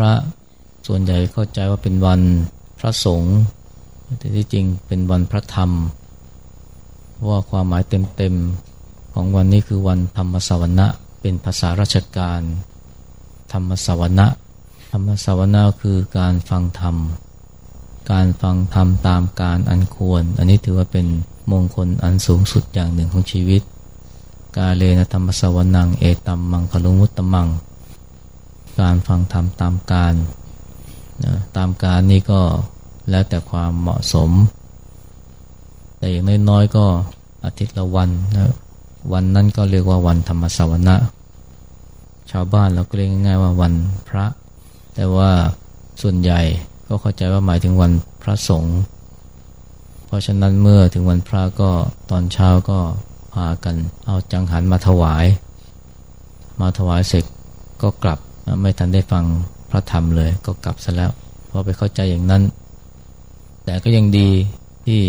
ระส่วนใหญ่เข้าใจว่าเป็นวันพระสงฆ์แต่ที่จริงเป็นวันพระธรรมว่าความหมายเต็มๆของวันนี้คือวันธรรมสวนะเป็นภาษาราชการ ธรรมสวนะธรรมสวนะคือการฟังธรรม การฟังธรรมตามการอันควร อันนี้ถือว่าเป็นมงคลอันสูงสุดอย่างหนึ่งของชีวิต กาเลนะธรรมสวนังเอตัมมังคลุมุตตมัง การฟังธรรมตามการนะตามการนี่ก็แล้วแต่ความเหมาะสม แต่อย่างน้อยๆก็อาทิตย์ละวันนะวันนั้นก็เรียกว่าวันธรรมสวนะชาวบ้านเราก็เรียกง่ายๆว่าวันพระ แต่ว่าส่วนใหญ่ก็เข้าใจว่าหมายถึงวันพระสงฆ์เพราะฉะนั้นเมื่อถึงวันพระก็ตอนเช้าก็พากันเอาจังหันมาถวาย มาถวายเสร็จก็กลับ ไม่ทันได้ฟังพระธรรมเลยก็กลับซะแล้ว เพราะไปเข้าใจอย่างนั้น แต่ก็ยังดีที่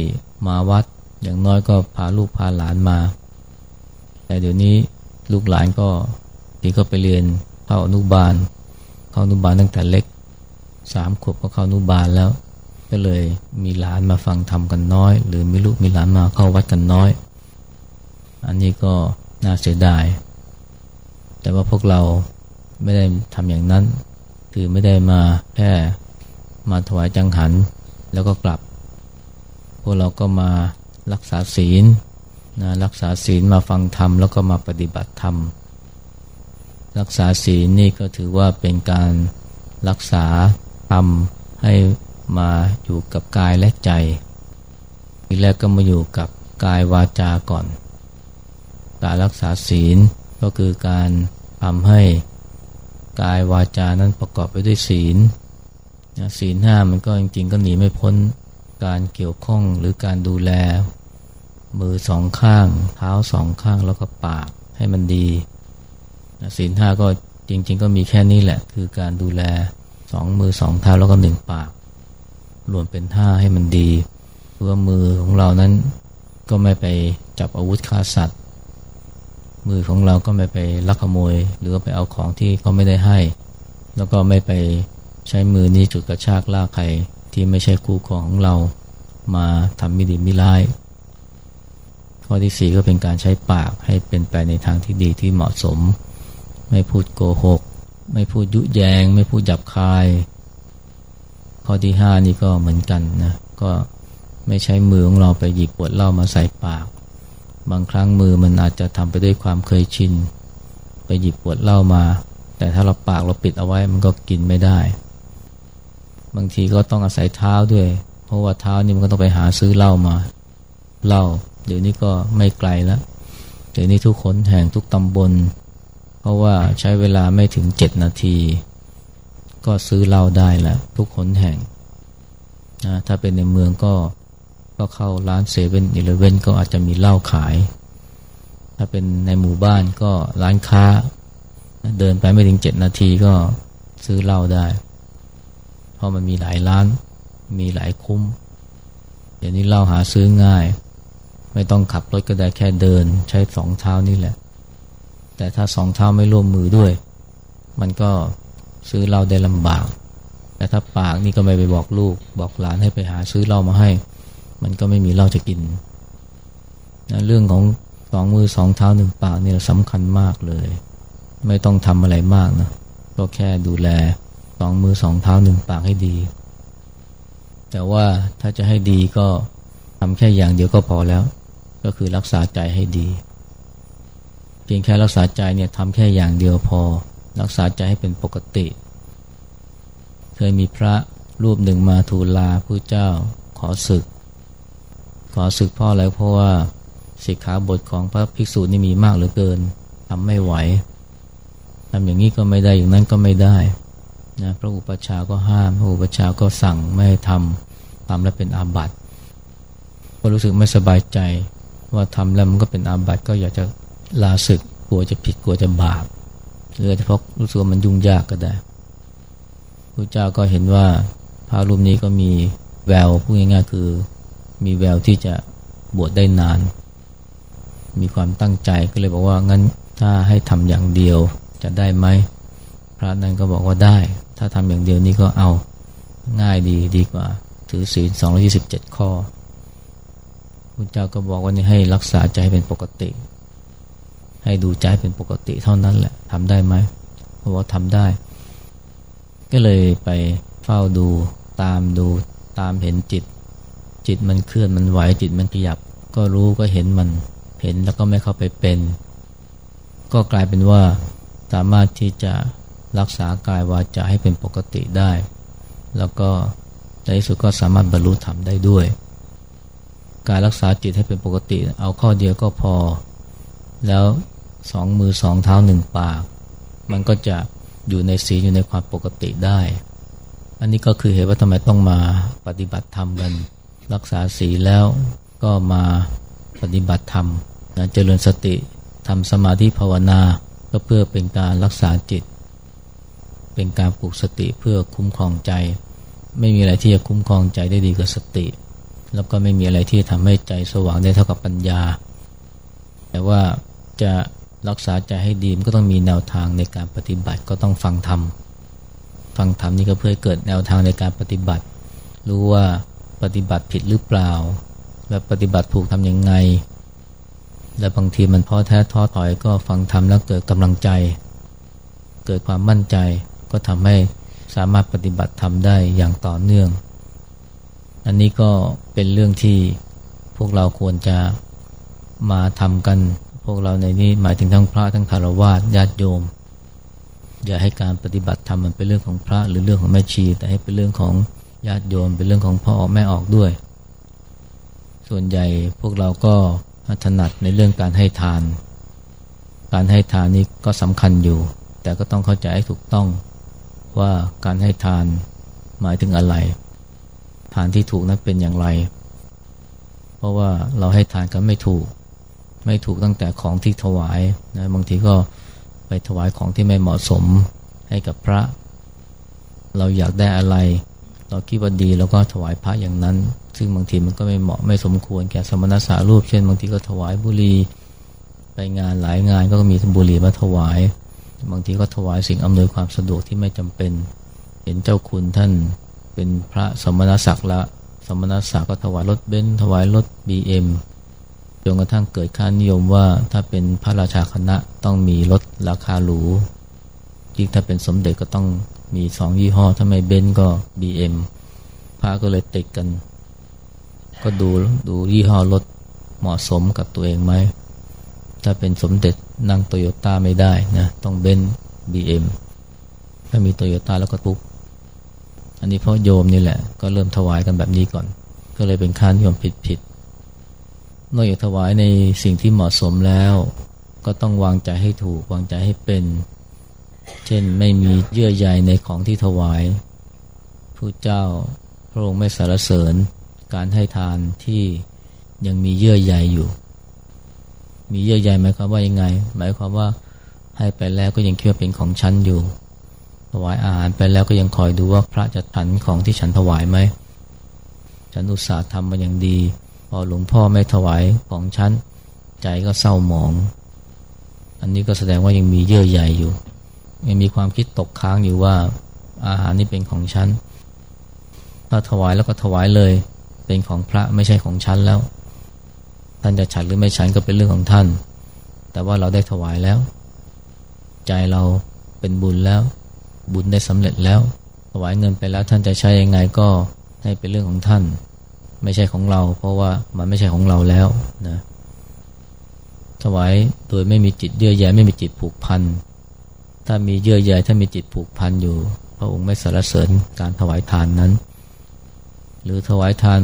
มาวัดอย่างน้อยก็พาลูกพาหลานมา แต่เดี๋ยวนี้ลูกหลานก็ที่ก็ไปเรียนเข้าอนุบาล เข้าอนุบาลตั้งแต่เล็กสามขวบก็เข้าอนุบาลแล้ว ก็เลยมีหลานมาฟังธรรมกันน้อย หรือมีลูกมีหลานมาเข้าวัดกันน้อย อันนี้ก็น่าเสียดาย แต่ว่าพวกเรา ไม่ได้ทำอย่างนั้น คือไม่ได้มาแค่มาถวายจังหัน แล้วก็กลับ พวกเราก็มารักษาศีลนะรักษาศีลมาฟังธรรมแล้วก็มาปฏิบัติธรรม รักษาศีลนี่ก็ถือว่าเป็นการรักษาธรรมให้มาอยู่กับกายและใจทีแรกก็มาอยู่กับกายวาจาก่อน การรักษาศีลก็คือการทำให้ กายวาจานั้นประกอบไปด้วยศีลศีลห้ามันก็จริงๆ ก็หนีไม่พ้นการเกี่ยวข้องหรือการดูแล มือสองข้าง เท้าสองข้างแล้วก็ปากให้มันดีศีลห้าก็จริง ๆ ก็มีแค่นี้แหละ คือการดูแลสองมือสองเท้าแล้วก็หนึ่งปาก รวมเป็นท่าให้มันดี เพื่อมือของเรานั้นก็ไม่ไปจับอาวุธฆ่าสัตว์ มือของเราก็ไม่ไปลักขโมย หรือไปเอาของที่เขาไม่ได้ให้ แล้วก็ไม่ไปใช้มือนี้จุดกระชากลากใครที่ไม่ใช่คู่ของของเรามาทำมิดีมิร้าย ข้อที่สี่ก็เป็นการใช้ปากให้เป็นไปในทางที่ดีที่เหมาะสม ไม่พูดโกหก ไม่พูดยุแยง ไม่พูดหยับคาย ข้อที่ห้านี่ก็เหมือนกันนะก็ไม่ใช้มือของเราไปหยิบปวดเหล้ามาใส่ปาก บางครั้งมือมันอาจจะทำไปด้วยความเคยชิน ไปหยิบปวดเหล้ามา แต่ถ้าเราปากเราปิดเอาไว้มันก็กินไม่ได้ บางทีก็ต้องอาศัยเท้าด้วย เพราะว่าเท้านี่มันก็ต้องไปหาซื้อเหล้ามาเหล้าเดี๋ยวนี้ก็ไม่ไกลแล้วเดี๋ยวนี้ทุกคนแห่งทุกตำบล เพราะว่าใช้เวลาไม่ถึงเจ็ดนาที ก็ซื้อเหล้าได้แล้วทุกคนแห่งนะถ้าเป็นในเมืองก็ ก็เข้าร้านเซเว่นอีเลเว่นก็อาจจะมีเหล้าขาย ถ้าเป็นในหมู่บ้านก็ร้านค้า เดินไปไม่ถึงเจ็ดนาทีก็ซื้อเหล้าได้ เพราะมันมีหลายร้าน มีหลายคุ้ม เดี๋ยวนี้เหล้าหาซื้อง่าย ไม่ต้องขับรถก็ได้แค่เดิน ใช้สองเท้านี่แหละ แต่ถ้าสองเท้าไม่ร่วมมือด้วย มันก็ซื้อเหล้าได้ลำบากแต่ถ้าปากนี่ก็ไม่ไปบอกลูก บอกหลานให้ไปหาซื้อเหล้ามาให้ มันก็ไม่มีเหล้าจะกินนะเรื่องของสองมือสองเท้าหนึ่งปากนี่สำคัญมากเลย ไม่ต้องทำอะไรมากนะก็แค่ดูแลสองมือสองเท้าหนึ่งปากให้ดี แต่ว่าถ้าจะให้ดีก็ทำแค่อย่างเดียวก็พอแล้ว ก็คือรักษาใจให้ดี เพียงแค่รักษาใจเนี่ยทำแค่อย่างเดียวพอ รักษาใจให้เป็นปกติ เคยมีพระรูปหนึ่งมาทูลลาผู้เจ้าขอศึก ขอศึกพ่อแล้วเพราะว่าสิกขาบทของพระภิกษุนี่มีมากเหลือเกินทำไม่ไหวทำอย่างนี้ก็ไม่ได้อย่างนั้นก็ไม่ได้นะพระอุปชาก็ห้ามพระอุปชาก็สั่งไม่ให้ทำทำแล้วเป็นอาบัติก็รู้สึกไม่สบายใจว่าทำแล้วมันก็เป็นอาบัติก็อยากจะลาศึกกลัวจะผิดกลัวจะบาปหรือเฉพาะรู้สึกว่ามันยุ่งยากก็ได้พระเจ้าก็เห็นว่าพระรูปนี้ก็มีแววพูดง่ายๆคือ มีแววที่จะบวชได้นาน มีความตั้งใจก็เลยบอกว่างั้นถ้าให้ทำอย่างเดียวจะได้ไหมพระนั้นก็บอกว่าได้ ถ้าทำอย่างเดียวนี้ก็เอาง่ายดีดีกว่า ถือศีลสองยี่สิบเจ็ดข้อพระเจ้าก็บอกว่านี่ให้รักษาใจเป็นปกติ ให้ดูใจเป็นปกติเท่านั้นแหละทำได้ไหมเพราะว่าทำได้ ก็เลยไปเฝ้าดูตามดูตามเห็นจิต จิตมันเคลื่อนมันไหวจิตมันขยับ ก็รู้ก็เห็นมันเห็นแล้วก็ไม่เข้าไปเป็น ก็กลายเป็นว่าสามารถที่จะรักษากายวาจาให้เป็นปกติได้ แล้วก็ในที่สุดก็สามารถบรรลุธรรมได้ด้วย การรักษาจิตให้เป็นปกติ เอาข้อเดียวก็พอ แล้วสองมือสองเท้าหนึ่งปาก มันก็จะอยู่ในศีอยู่ในความปกติได้ อันนี้ก็คือเหตุว่าทำไมต้องมาปฏิบัติธรรมกัน รักษาศีลแล้วก็มาปฏิบัติธรรมนะเจริญสติทำสมาธิภาวนาก็เพื่อเป็นการรักษาจิต เป็นการปลูกสติเพื่อคุ้มครองใจ ไม่มีอะไรที่จะคุ้มครองใจได้ดีกว่าสติ แล้วก็ไม่มีอะไรที่ทำให้ใจสว่างได้เท่ากับปัญญา แต่ว่าจะรักษาใจให้ดีมันก็ต้องมีแนวทางในการปฏิบัติก็ต้องฟังธรรมฟังธรรมนี่ก็เพื่อเกิดแนวทางในการปฏิบัติ รู้ว่า ปฏิบัติผิดหรือเปล่า และปฏิบัติถูกทำยังไง และบางทีมันท้อแท้ท้อถอยก็ฟังธรรมแล้วเกิดกำลังใจ เกิดความมั่นใจก็ทำให้สามารถปฏิบัติธรรมได้อย่างต่อเนื่อง อันนี้ก็เป็นเรื่องที่พวกเราควรจะมาทำกัน พวกเราในนี้หมายถึงทั้งพระทั้งคารวะญาติโยม อย่าให้การปฏิบัติธรรมมันเป็นเรื่องของพระหรือเรื่องของแม่ชี แต่ให้เป็นเรื่องของ ญาติโยมเป็นเรื่องของพ่อออกแม่ออกด้วย ส่วนใหญ่พวกเราก็ถนัดในเรื่องการให้ทาน การให้ทานนี้ก็สำคัญอยู่ แต่ก็ต้องเข้าใจให้ถูกต้องว่าการให้ทานหมายถึงอะไร ทานที่ถูกนั้นเป็นอย่างไร เพราะว่าเราให้ทานกันไม่ถูก ไม่ถูกตั้งแต่ของที่ถวายนะบางทีก็ไปถวายของที่ไม่เหมาะสมให้กับพระ เราอยากได้อะไร เราคิดว่าดีแล้วก็ถวายพระอย่างนั้น ซึ่งบางทีมันก็ไม่เหมาะไม่สมควรแก่สมณสารูป เช่นบางทีก็ถวายบุหรี่ไปงานหลายงานก็มีบุหรี่มาถวาย บางทีก็ถวายสิ่งอำนวยความสะดวกที่ไม่จำเป็น เห็นเจ้าคุณท่านเป็นพระสมณศักดิ์ละสมณศักดิ์ก็ถวายรถเบนซ์ถวายรถบีเอ็มจนกระทั่งเกิดค่านิยมว่าถ้าเป็นพระราชาคณะต้องมีรถราคาหรูยิ่งถ้าเป็นสมเด็จก็ต้อง มีสองยี่ห้อถ้าไม่เบนซ์ก็บีเอ็มพระก็เลยติดกัน ก็ดูดูยี่ห้อรถเหมาะสมกับตัวเองไหม ถ้าเป็นสมเด็จนั่งโตโยต้าไม่ได้นะ ต้องเบนบีเอ็มถ้ามีโตโยต้าแล้วก็ปุ๊บอันนี้เพราะโยมนี่แหละ ก็เริ่มถวายกันแบบนี้ก่อน ก็เลยเป็นค่านิยมผิดผิดนอกจากถวายในสิ่งที่เหมาะสมแล้ว ก็ต้องวางใจให้ถูก วางใจให้เป็น เช่นไม่มีเยื่อใยในของที่ถวายผู้เจ้าพระองค์ไม่สารเสริญการให้ทานที่ยังมีเยื่อใยอยู่ มีเยื่อใยหมายความว่ายังไง หมายความว่าให้ไปแล้วก็ยังคิดว่าเป็นของฉันอยู่ถวายอาหารไปแล้วก็ยังคอยดูว่าพระจะฉันของที่ฉันถวายไหม ฉันอุตส่าห์ทำมาอย่างดี พอหลวงพ่อไม่ถวายของฉัน ใจก็เศร้าหมอง อันนี้ก็แสดงว่ายังมีเยื่อใยอยู่ ยังมีความคิดตกค้างอยู่ว่าอาหารนี้เป็นของฉัน ถ้าถวายแล้วก็ถวายเลย เป็นของพระไม่ใช่ของฉันแล้ว ท่านจะฉันหรือไม่ฉันก็เป็นเรื่องของท่าน แต่ว่าเราได้ถวายแล้ว ใจเราเป็นบุญแล้ว บุญได้สำเร็จแล้ว ถวายเงินไปแล้วท่านจะใช้ยังไงก็ให้เป็นเรื่องของท่าน ไม่ใช่ของเรา เพราะว่ามันไม่ใช่ของเราแล้วนะถวายโดยไม่มีจิตเยื่อใยไม่มีจิตผูกพัน ถ้ามีเยื่อใยถ้ามีจิตผูกพันอยู่ พระองค์ไม่สรรเสริญการถวายทานนั้น หรือถวายทาน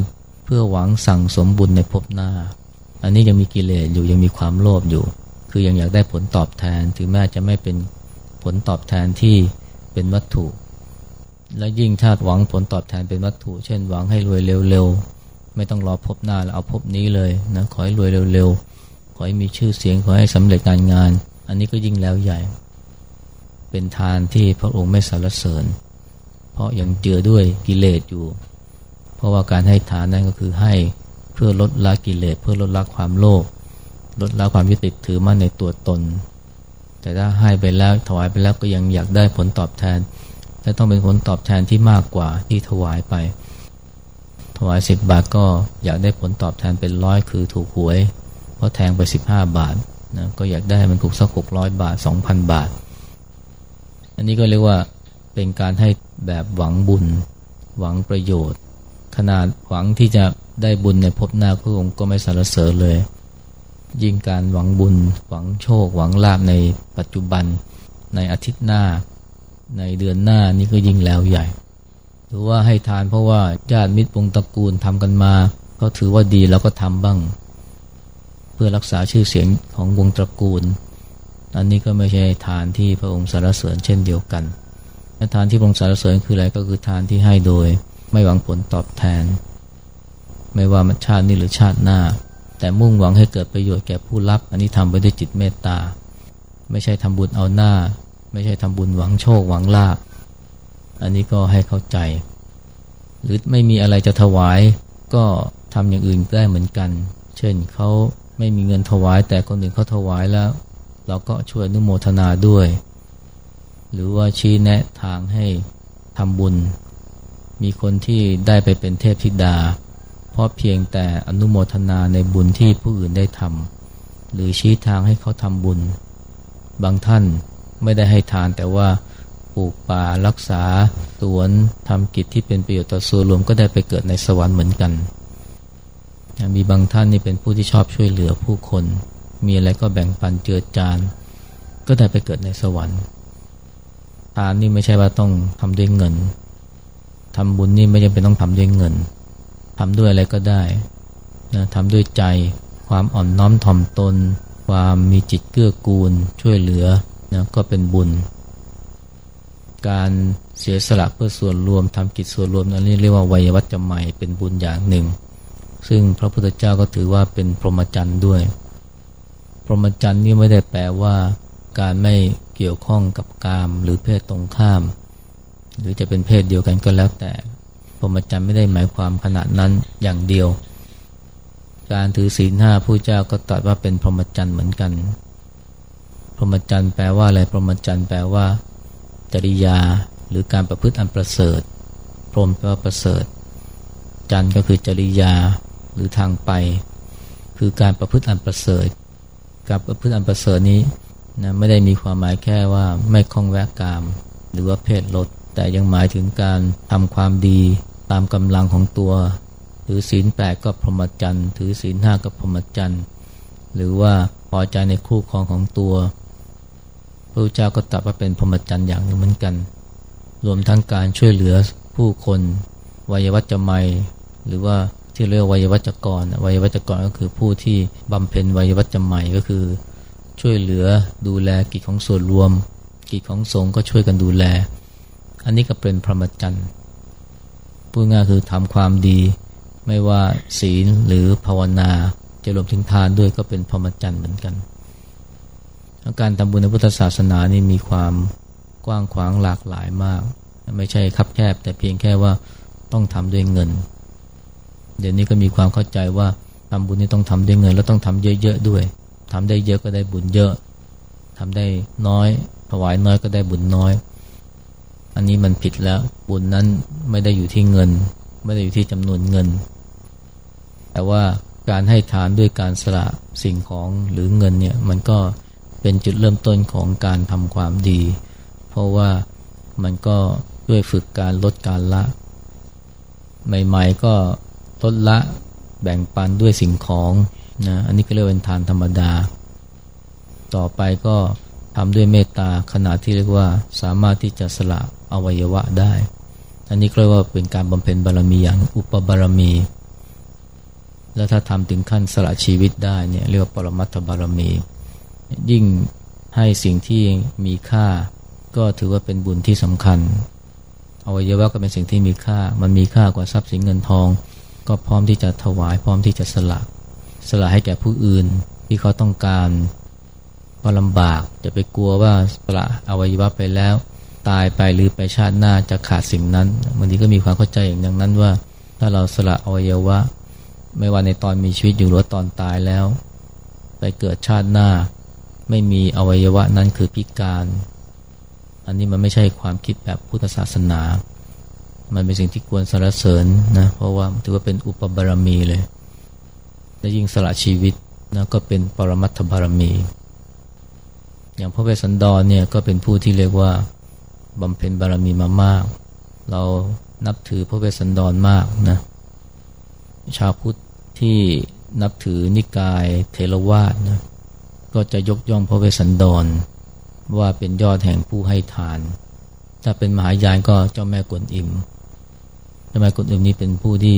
เพื่อหวังสั่งสมบุญในภพหน้า อันนี้ยังมีกิเลสอยู่ยังมีความโลภอยู่ คือยังอยากได้ผลตอบแทนถึงแม้จะไม่เป็นผลตอบแทนที่เป็นวัตถุ และยิ่งถ้าหวังผลตอบแทนเป็นวัตถุ เช่นหวังให้รวยเร็วๆ ไม่ต้องรอพบหน้าแล้วเอาพบนี้เลยนะขอให้รวยเร็วๆ ขอให้มีชื่อเสียงขอให้สำเร็จการงาน อันนี้ก็ยิ่งแล้วใหญ่ เป็นทานที่พระองค์ไม่สรรเสริญ เพราะยังเจือด้วยกิเลสอยู่ เพราะว่าการให้ทานนั้นก็คือให้เพื่อลดละกิเลสเพื่อลดละความโลภลดละความยึดติดถือมั่นในตัวตน แต่ถ้าให้ไปแล้วถวายไปแล้วก็ยังอยากได้ผลตอบแทนและต้องเป็นผลตอบแทนที่มากกว่าที่ถวายไป ถวายสิบบาทก็อยากได้ผลตอบแทนเป็นร้อยคือถูกหวย เพราะแทงไปสิบห้าบาทนะก็อยากได้มันถูกสักหกร้อยบาทสองพันบาท อันนี้ก็เรียกว่าเป็นการให้แบบหวังบุญ หวังประโยชน์ ขนาดหวังที่จะได้บุญในภพหน้าพระองค์ก็ไม่สรรเสริญเลย ยิ่งการหวังบุญ หวังโชค หวังลาบในปัจจุบัน ในอาทิตย์หน้า ในเดือนหน้านี่ก็ยิ่งแล้วใหญ่ หรือว่าให้ทานเพราะว่าญาติมิตรวงตระกูลทำกันมาเขาถือว่าดีเราก็ทำบ้าง เพื่อรักษาชื่อเสียงของวงตระกูล อันนี้ก็ไม่ใช่ทานที่พระองค์สรรเสริญเช่นเดียวกันทานที่พระองค์สรรเสริญคืออะไรก็คือทานที่ให้โดย ไม่หวังผลตอบแทน ไม่ว่ามันชาตินี้หรือชาติหน้า แต่มุ่งหวังให้เกิดประโยชน์แก่ผู้รับ อันนี้ทำไปด้วยจิตเมตตา ไม่ใช่ทำบุญเอาหน้า ไม่ใช่ทำบุญหวังโชคหวังลาบอันนี้ก็ให้เข้าใจ หรือไม่มีอะไรจะถวายก็ทำอย่างอื่นได้เหมือนกัน เช่นเขาไม่มีเงินถวายแต่คนอื่นเขาถวายแล้ว เราก็ช่วยนุโมทนาด้วย หรือว่าชี้แนะทางให้ทำบุญ มีคนที่ได้ไปเป็นเทพธิดา เพราะเพียงแต่อนุโมทนาในบุญที่ผู้อื่นได้ทำหรือชี้ทางให้เขาทำบุญ บางท่านไม่ได้ให้ทานแต่ว่าปลูกป่ารักษาสวนทำกิจที่เป็นประโยชน์ต่อส่วนรวมก็ได้ไปเกิดในสวรรค์เหมือนกัน มีบางท่านนี่เป็นผู้ที่ชอบช่วยเหลือผู้คน มีอะไรก็แบ่งปันเจือจาน ก็ได้ไปเกิดในสวรรค์ทานนี่ไม่ใช่ว่าต้องทำด้วยเงินทำบุญนี่ไม่จำเป็นต้องทำด้วยเงินทำด้วยอะไรก็ได้นะทำด้วยใจ ความอ่อนน้อมถ่อมตน ความมีจิตเกื้อกูล ช่วยเหลือนะก็เป็นบุญ การเสียสละเพื่อส่วนรวมทำกิจส่วนรวมนั้นเรียกว่าวัยวัจจะใหม่เป็นบุญอย่างหนึ่ง ซึ่งพระพุทธเจ้าก็ถือว่าเป็นพรหมจรรย์ด้วย พรหมจรรย์นี่ไม่ได้แปลว่าการไม่เกี่ยวข้องกับกามหรือเพศตรงข้าม หรือจะเป็นเพศเดียวกันก็แล้วแต่พรหมจรรย์ไม่ได้หมายความขนาดนั้นอย่างเดียว การถือศีลห้าผู้เจ้าก็ตรัสว่าเป็นพรหมจรรย์เหมือนกัน พรหมจรรย์แปลว่าอะไรพรหมจรรย์แปลว่า จริยาหรือการประพฤติอันประเสริฐ พรหมแปลว่าประเสริฐ จันก็คือจริยาหรือทางไป คือการประพฤติอันประเสริฐ การประพฤติอันประเสริฐนี้นะไม่ได้มีความหมายแค่ว่าไม่คล้องแวะกาม หรือว่าเพศลด แต่ยังหมายถึงการทำความดีตามกำลังของตัว ถือศีลแปดก็พรหมจรรย์ถือศีลห้าก็พรหมจรรย์หรือว่าพอใจในคู่ครองของตัวพระเจ้าก็ตรัสว่าเป็นพรหมจรรย์อย่างหนึ่งเหมือนกัน รวมทั้งการช่วยเหลือผู้คนวัยวัจจะไม่หรือว่า ที่เรียกวัยวัจกรวัยวัจกรก็คือผู้ที่บำเพ็ญวัยวัจจะไม่ก็คือ ช่วยเหลือดูแลกิจของส่วนรวม กิจของสงฆ์ก็ช่วยกันดูแล อันนี้ก็เป็นพรหมจรรย์พูดง่ายคือทำความดี ไม่ว่าศีลหรือภาวนาจะรวมถึงทานด้วยก็เป็นพรหมจรรย์เหมือนกันการทำบุญในพุทธศาสนานี่มีความกว้างขวางหลากหลายมาก ไม่ใช่คับแคบแต่เพียงแค่ว่าต้องทำด้วยเงิน เดี๋ยวนี้ก็มีความเข้าใจว่าทำบุญนี่ต้องทำด้วยเงิน แล้วต้องทำเยอะๆด้วยทำได้เยอะก็ได้บุญเยอะทำได้น้อย ถวายน้อยก็ได้บุญน้อย อันนี้มันผิดแล้วบุญนั้นไม่ได้อยู่ที่เงิน ไม่ได้อยู่ที่จำนวนเงิน แต่ว่าการให้ทานด้วยการสละสิ่งของหรือเงินเนี่ยมันก็เป็นจุดเริ่มต้นของการทำความดี เพราะว่ามันก็ด้วยฝึกการลดการละ ใหม่ ๆ ก็ ลดละแบ่งปันด้วยสิ่งของนะอันนี้ก็เรียกเป็นทานธรรมดา ต่อไปก็ทำด้วยเมตตาขณะที่เรียกว่าสามารถที่จะสละอวัยวะได้ อันนี้เรียกว่าเป็นการบำเพ็ญบารมีอย่างอุปบารมี แล้วถ้าทำถึงขั้นสละชีวิตได้เนี่ยเรียกว่าปรมัตถบารมี ยิ่งให้สิ่งที่มีค่า ก็ถือว่าเป็นบุญที่สำคัญอวัยวะก็เป็นสิ่งที่มีค่า มันมีค่ากว่าทรัพย์สินเงินทอง ก็พร้อมที่จะถวายพร้อมที่จะสละสละให้แก่ผู้อื่นที่เขาต้องการก็ลำบากจะไปกลัวว่าสละอวัยวะไปแล้ว ตายไปหรือไปชาติหน้าจะขาดสิ่งนั้นบางทีก็มีความเข้าใจอย่างนั้นว่า ถ้าเราสละอวัยวะ ไม่ว่าในตอนมีชีวิตอยู่หรือตอนตายแล้ว ไปเกิดชาติหน้า ไม่มีอวัยวะนั้นคือพิการ อันนี้มันไม่ใช่ความคิดแบบพุทธศาสนา มันเป็นสิ่งที่ควรสรรเสริญนะเพราะว่าถือว่าเป็นอุปบารมีเลย และยิ่งสละชีวิตนะก็เป็นปรมัตถบารมี อย่างพระเวสสันดรเนี่ยก็เป็นผู้ที่เรียกว่าบำเพ็ญบารมีมามาก เรานับถือพระเวสสันดรมากนะชาวพุทธที่นับถือนิกายเทรวาสนะก็จะยกย่องพระเวสสันดร ว่าเป็นยอดแห่งผู้ให้ทาน ถ้าเป็นมหายานก็เจ้าแม่กวนอิม เจ้าแม่กวนอิมนี้เป็นผู้ที่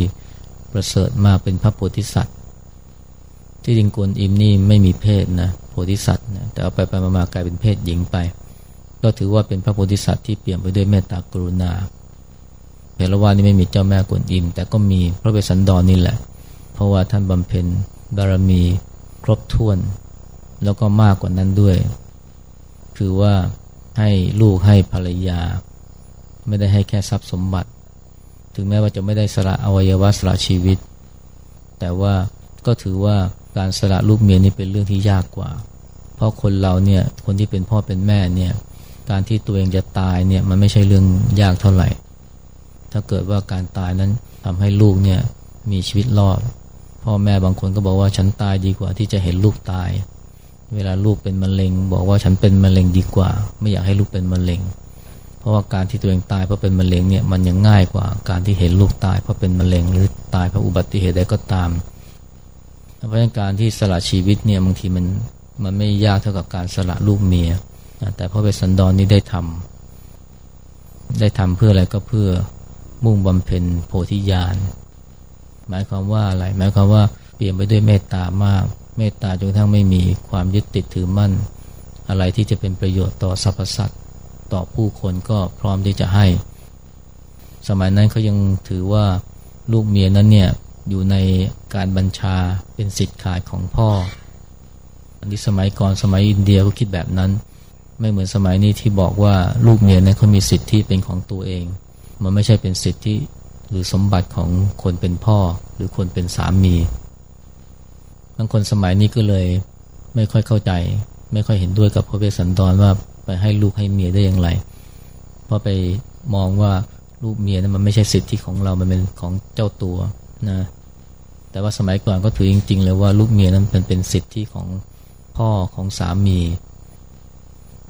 ประเสริฐมากเป็นพระโพธิสัตว์ ที่จริงกวนอิมนี่ไม่มีเพศนะโพธิสัตว์นะแต่เอาไปไปมากลายเป็นเพศหญิงไป ก็ถือว่าเป็นพระโพธิสัตว์ที่เปลี่ยมไปด้วยเมตตากรุณาเพลวานี่ไม่มีเจ้าแม่กวนอิม แต่ก็มีพระเวสสันดรนนี่แหละ เพราะว่าท่านบำเพ็ญบารมีครบถ้วน แล้วก็มากกว่านั้นด้วย คือว่าให้ลูกให้ภรรยา ไม่ได้ให้แค่ทรัพย์สมบัติ ถึงแม้ว่าจะไม่ได้สละอวัยวะสละชีวิต แต่ว่าก็ถือว่าการสละลูกเมียนี่เป็นเรื่องที่ยากกว่า เพราะคนเราเนี่ยคนที่เป็นพ่อเป็นแม่เนี่ยการที่ตัวเองจะตายเนี่ยมันไม่ใช่เรื่องยากเท่าไหร่ ถ้าเกิดว่าการตายนั้นทำให้ลูกเนี่ยมีชีวิตรอด พ่อแม่บางคนก็บอกว่าฉันตายดีกว่าที่จะเห็นลูกตาย เวลาลูกเป็นมะเร็ง บอกว่าฉันเป็นมะเร็งดีกว่า ไม่อยากให้ลูกเป็นมะเร็ง ราะว่าการที่ตัวเองตายเพราะเป็นมะเร็งเนี่ยมันยังง่ายกว่าการที่เห็นลูกตายเพราะเป็นมะเร็งหรือตายเพราะอุบัติเหตุใดก็ตาม เพราะฉะนั้นการที่สละชีวิตเนี่ยบางทีมันมันไม่ยากเท่ากับการสละลูกเมีย แต่พระเวสสันดรนนี้ได้ทำได้ทำเพื่ออะไรก็เพื่อมุ่งบำเพ็ญโพธิญาณ หมายความว่าอะไร หมายความว่าเปลี่ยนไปด้วยเมตตามาก เมตตาจนทั้งไม่มีความยึดติดถือมั่น อะไรที่จะเป็นประโยชน์ต่อสรรพสัตว์ ต่อผู้คนก็พร้อมที่จะให้ สมัยนั้นเขายังถือว่าลูกเมียนั้นเนี่ยอยู่ในการบัญชาเป็นสิทธิ์ขาดของพ่อ อันนี้สมัยก่อนสมัยอินเดียก็คิดแบบนั้น ไม่เหมือนสมัยนี้ที่บอกว่าลูกเมียนั้นเขามีสิทธิ์ที่เป็นของตัวเอง มันไม่ใช่เป็นสิทธิ์หรือสมบัติของคนเป็นพ่อหรือคนเป็นสามีบางคนสมัยนี้ก็เลยไม่ค่อยเข้าใจ ไม่ค่อยเห็นด้วยกับพระเวสสันดรว่า ไปให้ลูกให้เมียได้อย่างไร เพราะไปมองว่าลูกเมียนั้นมันไม่ใช่สิทธิของเรา มันเป็นของเจ้าตัวนะ แต่ว่าสมัยก่อนก็ถือจริง ๆ เลยว่าลูกเมียนั้นเป็นเป็นสิทธิของพ่อของสามี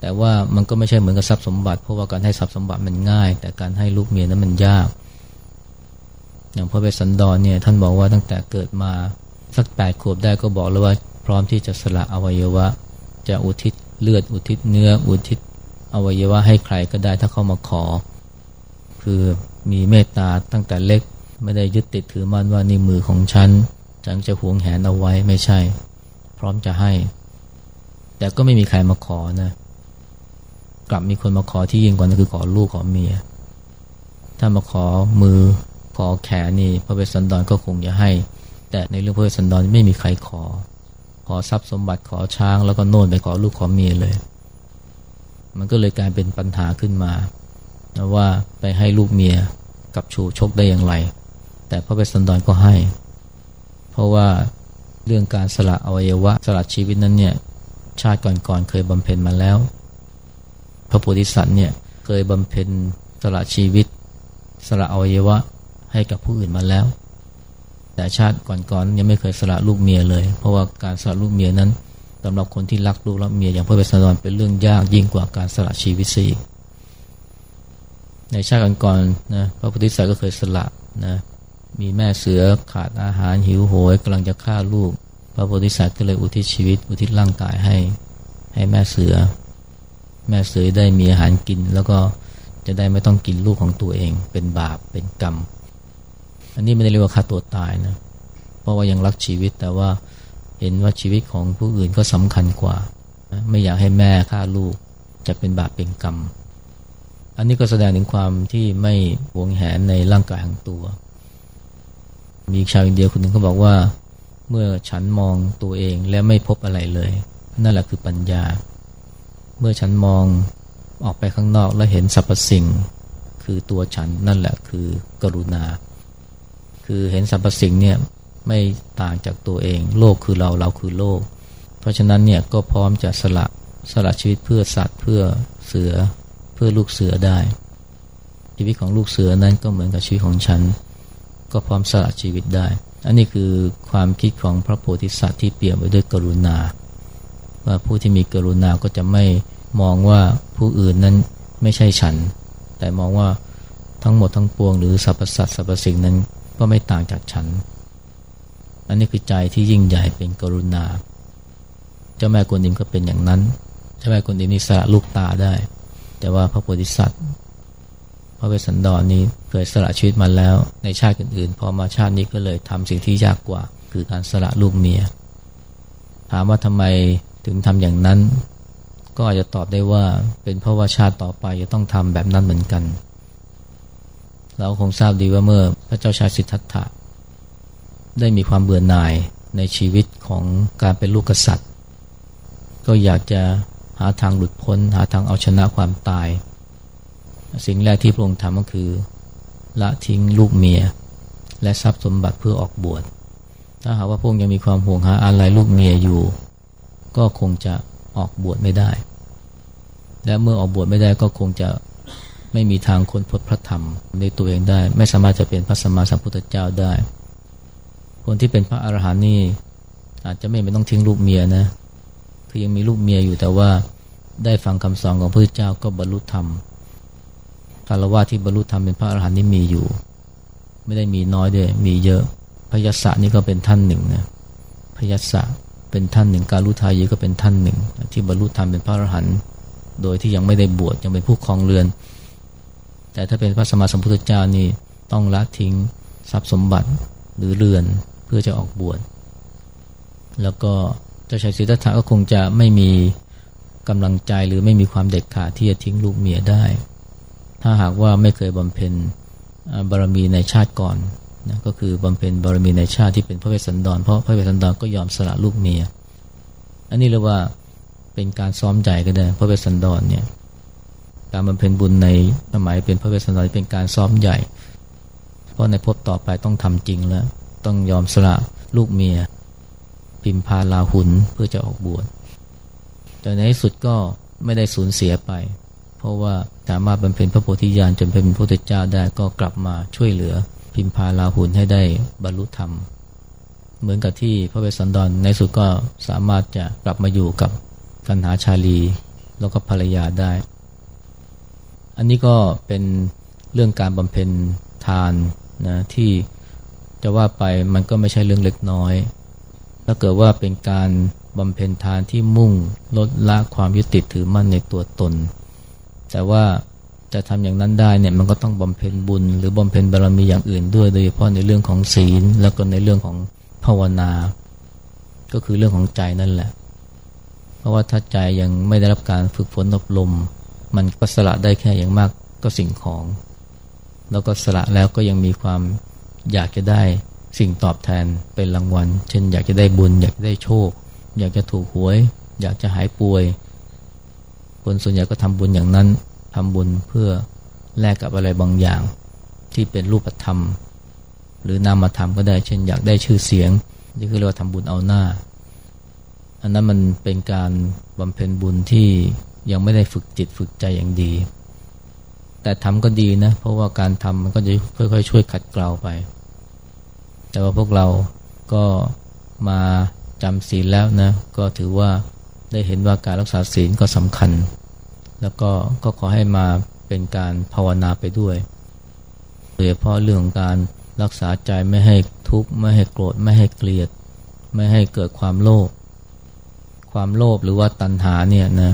แต่ว่ามันก็ไม่ใช่เหมือนกับทรัพย์สมบัติ เพราะว่าการให้ทรัพย์สมบัติมันง่าย แต่การให้ลูกเมียนั้นมันยาก อย่างพระเวสสันดรเนี่ยท่านบอกว่าตั้งแต่เกิดมาสักแปดขวบได้ก็บอกแล้วว่าพร้อมที่จะสละอวัยวะ จะอุทิศ เลือดอุทิศเนื้ออุทิศอวัยวะให้ใครก็ได้ถ้าเขามาขอ คือมีเมตตาตั้งแต่เล็กไม่ได้ยึดติดถือมั่นว่านี่มือของฉันฉันจะหวงแหนเอาไว้ไม่ใช่ พร้อมจะให้ แต่ก็ไม่มีใครมาขอนะ กลับมีคนมาขอที่ยิ่งกว่านั้นคือขอลูกขอเมีย ถ้ามาขอมือขอแขนนี่พระเวสสันดรก็คงจะให้ แต่ในเรื่องพระเวสสันดรไม่มีใครขอ ขอทรัพย์สมบัติขอช้าง แล้วก็โน่นไปขอลูกขอเมียเลย มันก็เลยกลายเป็นปัญหาขึ้นมาว่าไปให้ลูกเมียกับชูชกได้อย่างไร แต่พระเวสสันดรก็ให้ เพราะว่าเรื่องการสละอวัยวะสละชีวิตนั้นเนี่ยชาติก่อนๆเคยบำเพ็ญมาแล้ว พระโพธิสัตว์เนี่ยเคยบำเพ็ญสละชีวิต สละอวัยวะให้กับผู้อื่นมาแล้ว แต่ชาติก่อนๆยังไม่เคยสละลูกเมียเลย เพราะว่าการสละลูกเมียนั้นสำหรับคนที่รักลูกรักเมียอย่างพระเวสสันดรเป็นเรื่องยากยิ่งกว่าการสละชีวิตสีในชาติก่อนๆนะพระโพธิสัตว์ก็เคยสละนะมีแม่เสือขาดอาหารหิวโหยกำลังจะฆ่าลูก พระโพธิสัตว์ก็เลยอุทิศชีวิต อุทิศร่างกายให้ ให้แม่เสือ แม่เสือได้มีอาหารกิน แล้วก็จะได้ไม่ต้องกินลูกของตัวเอง เป็นบาปเป็นกรรม อันนี้ไม่ได้เรียกว่าฆ่าตัวตายนะแราะว่ายังรักชีวิตแต่ว่าเห็นว่าชีวิตของผู้อื่นก็สำคัญกว่า ไม่อยากให้แม่ฆ่าลูกจะเป็นบาปเป็นกรรม อันนี้ก็แสดงถึงความที่ไม่หวงแหนในร่างกายของตัว มีชาวอินเดียคนหนึ่งเขาบอกว่า เมื่อฉันมองตัวเองและไม่พบอะไรเลย นั่นแหละคือปัญญา เมื่อฉันมองออกไปข้างนอกแล้วเห็นสรรพสิ่ง คือตัวฉันนั่นแหละคือกรุณา คือเห็นสรรพสิ่งเนี่ยไม่ต่างจากตัวเอง โลกคือเราเราคือโลก เพราะฉะนั้นเนี่ยก็พร้อมจะสละสละชีวิตเพื่อสัตว์เพื่อเสือเพื่อลูกเสือได้ ชีวิตของลูกเสือนั้นก็เหมือนกับชีวิตของฉัน ก็พร้อมสละชีวิตได้ อันนี้คือความคิดของพระโพธิสัตว์ที่เปี่ยมไปด้วยกรุณา ว่าผู้ที่มีกรุณาก็จะไม่มองว่าผู้อื่นนั้นไม่ใช่ฉัน แต่มองว่าทั้งหมดทั้งปวงหรือสรรพสัตว์สรรพสิ่งนั้น ก็ไม่ต่างจากฉัน อันนี้คือใจที่ยิ่งใหญ่เป็นกรุณา เจ้าแม่กวนอิมก็เป็นอย่างนั้น เจ้าแม่กวนอิมนี่สละลูกตาได้ แต่ว่าพระโพธิสัตว์ พระเวสสันดรนนี้เคยสละชีวิตมาแล้ว ในชาติอื่นๆ พอมาชาตินี้ก็เลยทำสิ่งที่ยากกว่า คือการสละลูกเมีย ถามว่าทำไมถึงทำอย่างนั้น ก็อาจจะตอบได้ว่าเป็นเพราะว่าชาติต่อไปจะต้องทำแบบนั้นเหมือนกัน เราคงทราบดีว่าเมื่อพระเจ้าชายสิทธัตถะได้มีความเบื่อหน่ายในชีวิตของการเป็นลูกกษัตริย์ ก็อยากจะหาทางหลุดพ้น หาทางเอาชนะความตาย สิ่งแรกที่พระองค์ทำก็คือ ละทิ้งลูกเมีย และทรัพย์สมบัติเพื่อออกบวชถ้าหากว่าพระองค์ยังมีความห่วงหาอะไรลูกเมียอยู่ ก็คงจะออกบวชไม่ได้ และเมื่อออกบวชไม่ได้ก็คงจะ ไม่มีทางค้นพบพระธรรมในตัวเองได้ ไม่สามารถจะเป็นพระสัมมาสัมพุทธเจ้าได้ คนที่เป็นพระอรหันต์นี่อาจจะไม่ไม่ต้องทิ้งลูกเมียนะคือยังมีลูกเมียอยู่แต่ว่าได้ฟังคำสอนของพระเจ้าก็บรรลุธรรมคารวะที่บรรลุธรรมเป็นพระอรหันต์นี่มีอยู่ ไม่ได้มีน้อยด้วยมีเยอะพยศนี่ก็เป็นท่านหนึ่งนะพยศเป็นท่านหนึ่ง การุทายีก็เป็นท่านหนึ่ง ที่บรรลุธรรมเป็นพระอรหันต์โดยที่ยังไม่ได้บวชยังเป็นผู้ครองเรือน แต่ถ้าเป็นพระสมมาสัมพุทธเจ้านี่ต้องละทิ้งทรัพย์สมบัติหรือเรือนเพื่อจะออกบวช แล้วก็เจ้าชายสิทธัตถะก็คงจะไม่มีกำลังใจหรือไม่มีความเด็ดขาดที่จะทิ้งลูกเมียได้ ถ้าหากว่าไม่เคยบำเพ็ญบารมีในชาติก่อนนะก็คือบำเพ็ญบารมีในชาติที่เป็นพระเวสสันดร เพราะพระเวสสันดรก็ยอมสละลูกเมีย อันนี้เรียกว่าเป็นการซ้อมใจก็ได้ พระเวสสันดรเนี่ย การบำเพ็ญบุญในสมัยเป็นพระเวสสันดรเป็นการซ้อมใหญ่ เพราะในภพต่อไปต้องทำจริงแล้ว ต้องยอมสละลูกเมีย พิมพาลาหุนเพื่อจะออกบวชแต่ในที่สุดก็ไม่ได้สูญเสียไป เพราะว่าสามารถบำเพ็ญพระโพธิญาณจนเป็นพระพุทธเจ้าได้ก็กลับมาช่วยเหลือ พิมพาลาหุนให้ได้บรรลุธรรม เหมือนกับที่พระเวสสันดรในสุดก็สามารถจะกลับมาอยู่กับกันหาชาลี แล้วก็ภรรยาได้ อันนี้ก็เป็นเรื่องการบำเพ็ญทานนะที่จะว่าไปมันก็ไม่ใช่เรื่องเล็กน้อย ถ้าเกิดว่าเป็นการบำเพ็ญทานที่มุ่งลดละความยึดติดถือมั่นในตัวตน แต่ว่าจะทำอย่างนั้นได้เนี่ยมันก็ต้องบำเพ็ญบุญ หรือบำเพ็ญบารมีอย่างอื่นด้วยโดยเฉพาะในเรื่องของศีล แล้วก็ในเรื่องของภาวนา ก็คือเรื่องของใจนั่นแหละ เพราะว่าถ้าใจยังไม่ได้รับการฝึกฝนอบรม มันก็สละได้แค่อย่างมากก็สิ่งของ แล้วก็สละแล้วก็ยังมีความอยากจะได้สิ่งตอบแทนเป็นรางวัล เช่น อยากจะได้บุญ อยากจะได้โชค อยากจะถูกหวย อยากจะหายป่วย คนส่วนใหญ่ก็ทำบุญอย่างนั้นทำบุญเพื่อแลกกับอะไรบางอย่าง ที่เป็นรูปธรรม หรือนามธรรมก็ได้ เช่น อยากได้ชื่อเสียง นี่คือเรียกว่าทำบุญเอาหน้า อันนั้นมันเป็นการบำเพ็ญบุญที่ ยังไม่ได้ฝึกจิตฝึกใจอย่างดี แต่ทำก็ดีนะ เพราะว่าการทำมันก็จะค่อยๆช่วยขัดเกลาไป แต่ว่าพวกเราก็มาจำศีลแล้วนะ ก็ถือว่าได้เห็นว่าการรักษาศีลก็สำคัญ แล้วก็ก็ขอให้มาเป็นการภาวนาไปด้วยโดยเฉพาะเรื่องของการรักษาใจไม่ให้ทุกข์ไม่ให้โกรธไม่ให้เกลียด ไม่ให้เกิดความโลภความโลภหรือว่าตัณหาเนี่ยนะ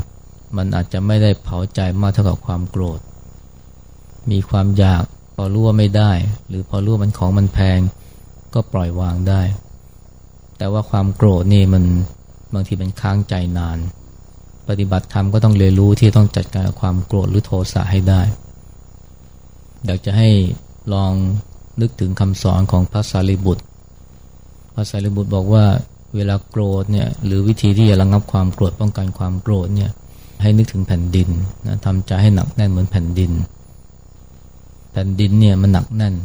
มันอาจจะไม่ได้เผาใจมากเท่ากับความโกรธ มีความอยากพอรู้ว่าไม่ได้ หรือพอรู้ว่ามันของมันแพง ก็ปล่อยวางได้ แต่ว่าความโกรธนี่มันบางทีเป็นค้างใจนาน ปฏิบัติธรรมก็ต้องเรียนรู้ที่ต้องจัดการความโกรธหรือโทสะให้ได้ อยากจะให้ลองนึกถึงคำสอนของพระสารีบุตร พระสารีบุตรบอกว่าเวลาโกรธเนี่ยหรือวิธีที่จะระงับความโกรธป้องกันความโกรธเนี่ย ให้นึกถึงแผ่นดินนะทำใจให้หนักแน่นเหมือนแผ่นดิน แผ่นดินเนี่ยมันหนักแน่น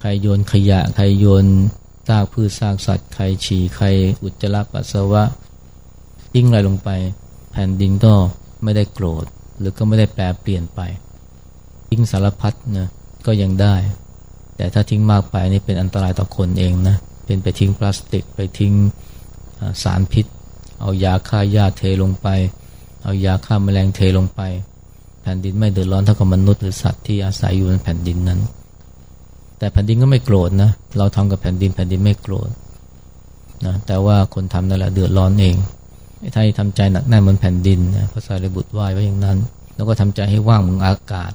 ใครโยนขยะ ใครโยนซากพืชซากสัตว์ ใครฉี่ ใครอุจจาระปัสสาวะยิ่งอะไรลงไป แผ่นดินก็ไม่ได้โกรธ หรือก็ไม่ได้แปลเปลี่ยนไป ทิ้งสารพัดนะก็ยังได้ แต่ถ้าทิ้งมากไปนี่เป็นอันตรายต่อคนเองนะ เป็นไปทิ้งพลาสติกไปทิ้งสารพิษ เอายาฆ่าหญ้าเทลงไป เอายาฆ่าแมลงเทลงไป แผ่นดินไม่เดือดร้อนเท่ากับมนุษย์หรือสัตว์ที่อาศัยอยู่บนแผ่นดินนั้น แต่แผ่นดินก็ไม่โกรธนะ เราทำกับแผ่นดินแผ่นดินไม่โกรธนะแต่ว่าคนทำนั่นแหละเดือดร้อนเองถ้าทำใจหนักแน่นเหมือนแผ่นดินนะพระสารีบุตรไหว้ไว้อย่างนั้น แล้วก็ทำใจให้ว่างเหมือนอากาศ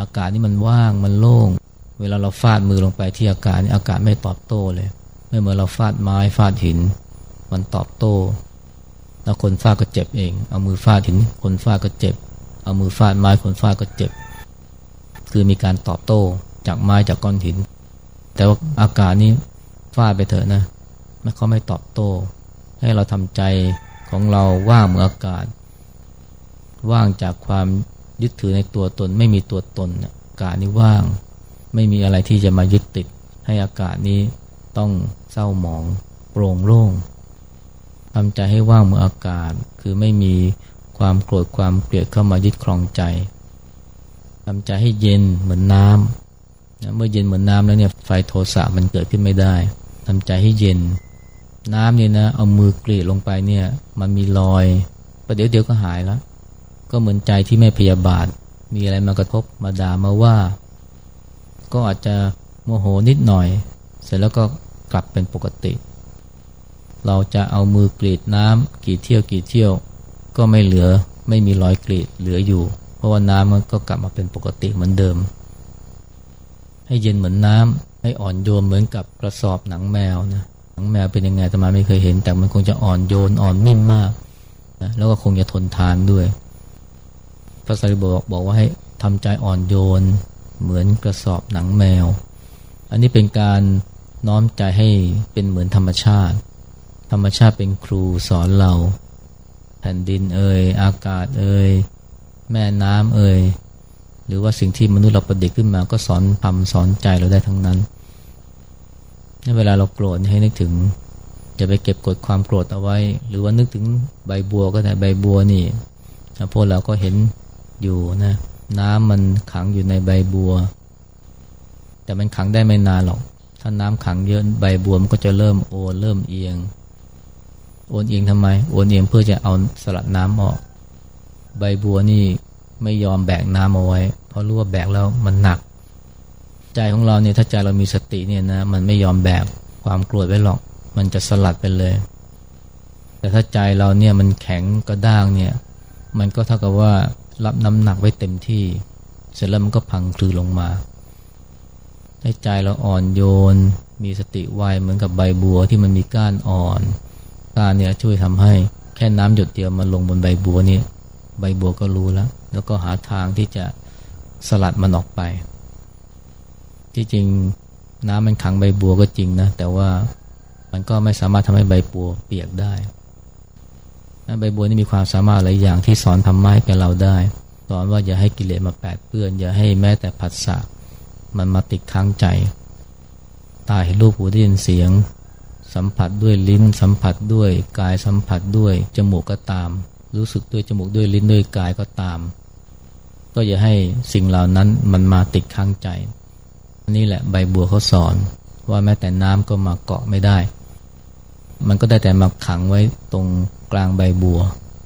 อากาศนี่มันว่างมันโล่ง เวลาเราฟาดมือลงไปที่อากาศนี่อากาศไม่ตอบโต้เลย ไม่เหมือนเราฟาดไม้ฟาดหิน มันตอบโต้ แล้วคนฟาดก็เจ็บเอง เอามือฟาดหินคนฟาดก็เจ็บ เอามือฟาดไม้คนฟาดก็เจ็บ คือมีการตอบโต้จากไม้จากก้อนหิน แต่ว่าอากาศนี้ฟาดไปเถอะนะไม่เขาไม่ตอบโต้ ให้เราทำใจของเราว่างเหมือนอากาศ ว่างจากความยึดถือในตัวตน ไม่มีตัวตนอากาศนี้ว่าง ไม่มีอะไรที่จะมายึดติด ให้อากาศนี้ต้องเศร้าหมอง โปร่งโล่ง ทำใจให้ว่างเหมือนอากาศ คือไม่มีความโกรธความเกลียดเข้ามายึดครองใจทำใจให้เย็นเหมือนน้ำเมื่อเย็นเหมือนน้ำแล้วเนี่ยไฟโทสะมันเกิดขึ้นไม่ได้ทำใจให้เย็น น้ำเนี่ยนะเอามือกรีดลงไปเนี่ยมันมีรอยประเดี๋ยวเดี๋ยวก็หายแล้ว ก็เหมือนใจที่ไม่พยาบาท มีอะไรมากระทบมาด่ามาว่า ก็อาจจะโมโหนิดหน่อย เสร็จแล้วก็กลับเป็นปกติ เราจะเอามือกรีดน้ำกรีดเที่ยวกรีดเที่ยว ก็ไม่เหลือไม่มีรอยกรีดเหลืออยู่ เพราะว่าน้ำมันก็กลับมาเป็นปกติเหมือนเดิม ให้เย็นเหมือนน้ำให้อ่อนโยนเหมือนกับกระสอบหนังแมวนะหนังแมวเป็นยังไงแต่มาไม่เคยเห็น แต่มันคงจะอ่อนโยนอ่อนนิ่มมากนะแล้วก็คงจะทนทานด้วยพระสารีบุตรบอกว่าให้ทำใจอ่อนโยน เหมือนกระสอบหนังแมว อันนี้เป็นการน้อมใจให้เป็นเหมือนธรรมชาติ รรมชาติเป็นครูสอนเรา แผ่นดินเอ่ยอากาศเอ่ยแม่น้ำเอ่ยหรือว่าสิ่งที่มนุษย์เราประดิษฐ์ขึ้นมาก็สอนทำสอนใจเราได้ทั้งนั้นเวลาเราโกรธให้นึกถึงจะไปเก็บกดความโกรธเอาไว้ หรือว่านึกถึงใบบัวก็ได้ใบบัวนี่พวกเราก็เห็นอยู่นะน้ำมันขังอยู่ในใบบัว แต่มันขังได้ไม่นานหรอก ถ้าน้ำขังเยอะใบบัวมันก็จะเริ่มโอนเริ่มเอียง โอนเอียงทำไม โอนเอียงเพื่อจะเอาสลัดน้ำออก ใบบัวนี่ไม่ยอมแบกน้ำเอาไว้ เพราะรู้ว่าแบกแล้วมันหนัก ใจของเราเนี่ยถ้าใจเรามีสติเนี่ยนะมันไม่ยอมแบกความกลัวไว้หรอก มันจะสลัดไปเลย แต่ถ้าใจเราเนี่ยมันแข็งกระด้างเนี่ย มันก็เท่ากับว่ารับน้ำหนักไว้เต็มที่ เสร็จแล้วมันก็พังคลือลงมาให้ใจเราอ่อนโยน มีสติไวเหมือนกับใบบัวที่มันมีก้านอ่อน ก้าเนี่ยช่วยทำให้แค่น้ำหยดเดียวมันลงบนใบบัวนี่ใบบัวก็รู้แล้ว แล้วก็หาทางที่จะสลัดมันออกไป ที่จริงน้ำมันขังใบบัวก็จริงนะ แต่ว่ามันก็ไม่สามารถทำให้ใบบัวเปียกได้ใบบัวนี่มีความสามารถหลายอย่างที่สอนทำไม้แก่เราได้ สอนว่าอย่าให้กิเลสมาแปดเปื้อน อย่าให้แม้แต่ผัสสะมันมาติดค้างใจ ตาเห็นรูปหูได้ยินเสียง สัมผัสด้วยลิ้น สัมผัสด้วยกายสัมผัสด้วยจมูกก็ตาม รู้สึกด้วยจมูกด้วยลิ้นด้วยกายก็ตาม ก็อย่าให้สิ่งเหล่านั้นมันมาติดค้างใจ นี่แหละใบบัวเขาสอนว่าแม้แต่น้ำก็มาเกาะไม่ได้ มันก็ได้แต่มาขังไว้ตรงกลางใบบัว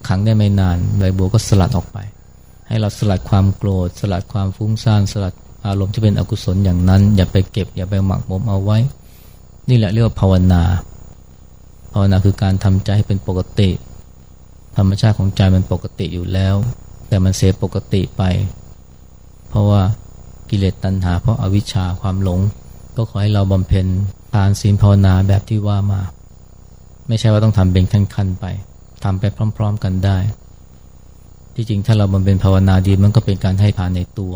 ขังได้ไม่นาน ใบบัวก็สลัดออกไป ให้เราสลัดความโกรธ สลัดความฟุ้งซ่าน สลัดอารมณ์ที่เป็นอกุศลอย่างนั้น อย่าไปเก็บ อย่าไปหมักหมมเอาไว้ นี่แหละเรียกว่าภาวนา ภาวนาคือการทำใจให้เป็นปกติ ธรรมชาติของใจมันปกติอยู่แล้ว แต่มันเสียปกติไป เพราะว่ากิเลสตัณหา เพราะอาวิชชาความหลง ก็ขอให้เราบำเพ็ญทานศีลภาวนาแบบที่ว่ามา ไม่ใช่ว่าต้องทำเป็นขั้นๆไปทำไปพร้อม ๆกันได้ ที่จริงถ้าเราบำเพ็ญภาวนาดีมันก็เป็นการให้ทานในตัว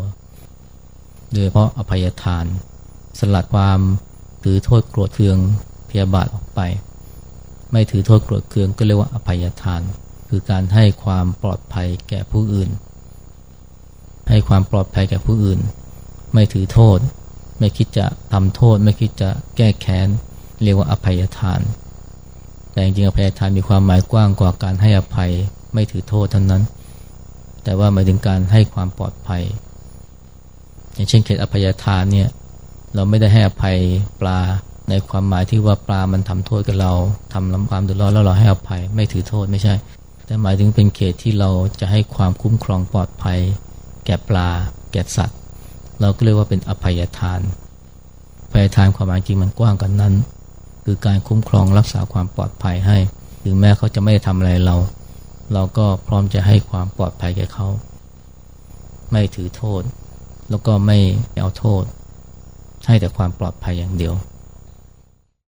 โดยเฉพาะอภัยทาน สลัดความ ถือโทษโกรธเคืองพยาบาทออกไป ไม่ถือโทษโกรธเคืองก็เรียกว่าอภัยทาน คือการให้ความปลอดภัยแก่ผู้อื่น ให้ความปลอดภัยแก่ผู้อื่น ไม่ถือโทษ ไม่คิดจะทำโทษ ไม่คิดจะแก้แค้น เรียกว่าอภัยทาน แต่จริงๆอภัยทานมีความหมายกว้างกว่าการให้อภัย ไม่ถือโทษเท่านั้น แต่ว่าหมายถึงการให้ความปลอดภัย อย่างเช่นเขตอภัยทานเนี่ย เราไม่ได้ให้อภัยปลาในความหมายที่ว่าปลามันทำโทษกับเราทำลำความเดือดร้อนแล้วเราให้อภัยไม่ถือโทษไม่ใช่ แต่หมายถึงเป็นเขตที่เราจะให้ความคุ้มครองปลอดภัย แก่ปลา แก่สัตว์ เราก็เรียกว่าเป็นอภัยทานอภัยทานความหมายจริงมันกว้างกันนั้น คือการคุ้มครองรักษาความปลอดภัยให้ถึงแม้เขาจะไม่ได้ทำอะไรเรา เราก็พร้อมจะให้ความปลอดภัยแก่เขา ไม่ถือโทษ แล้วก็ไม่เอาโทษ ให้แต่ความปลอดภัยอย่างเดียว